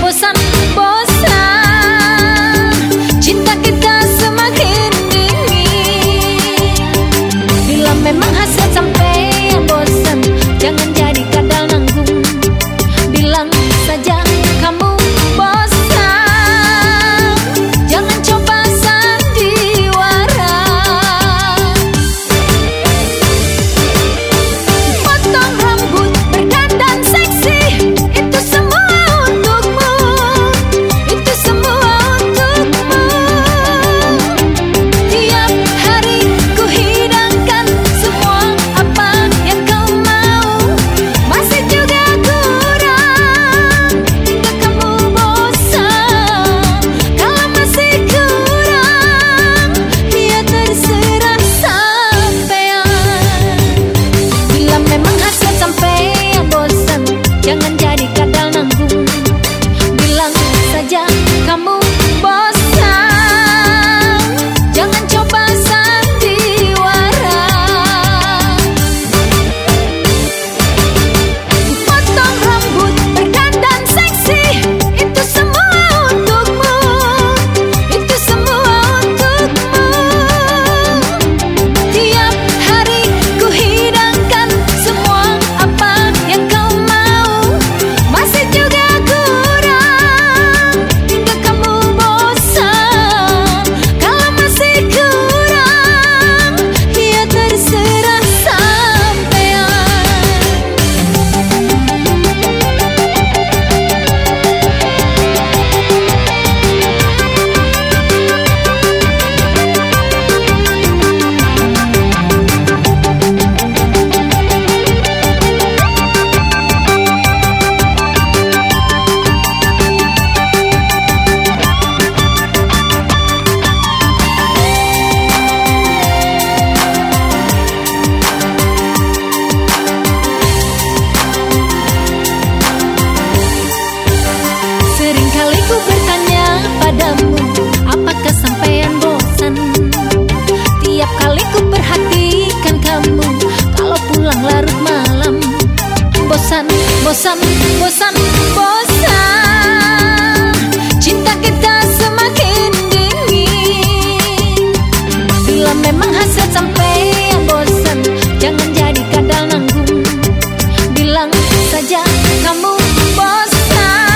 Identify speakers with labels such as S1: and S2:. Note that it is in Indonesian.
S1: Posa, posa larut malam. Bosan, bosan, bosan, bosan. Cinta kita semakin dingin. Bila memang hasrat sampai yang bosan Jangan jadi kadal nanggung. Bilang saja kamu bosan.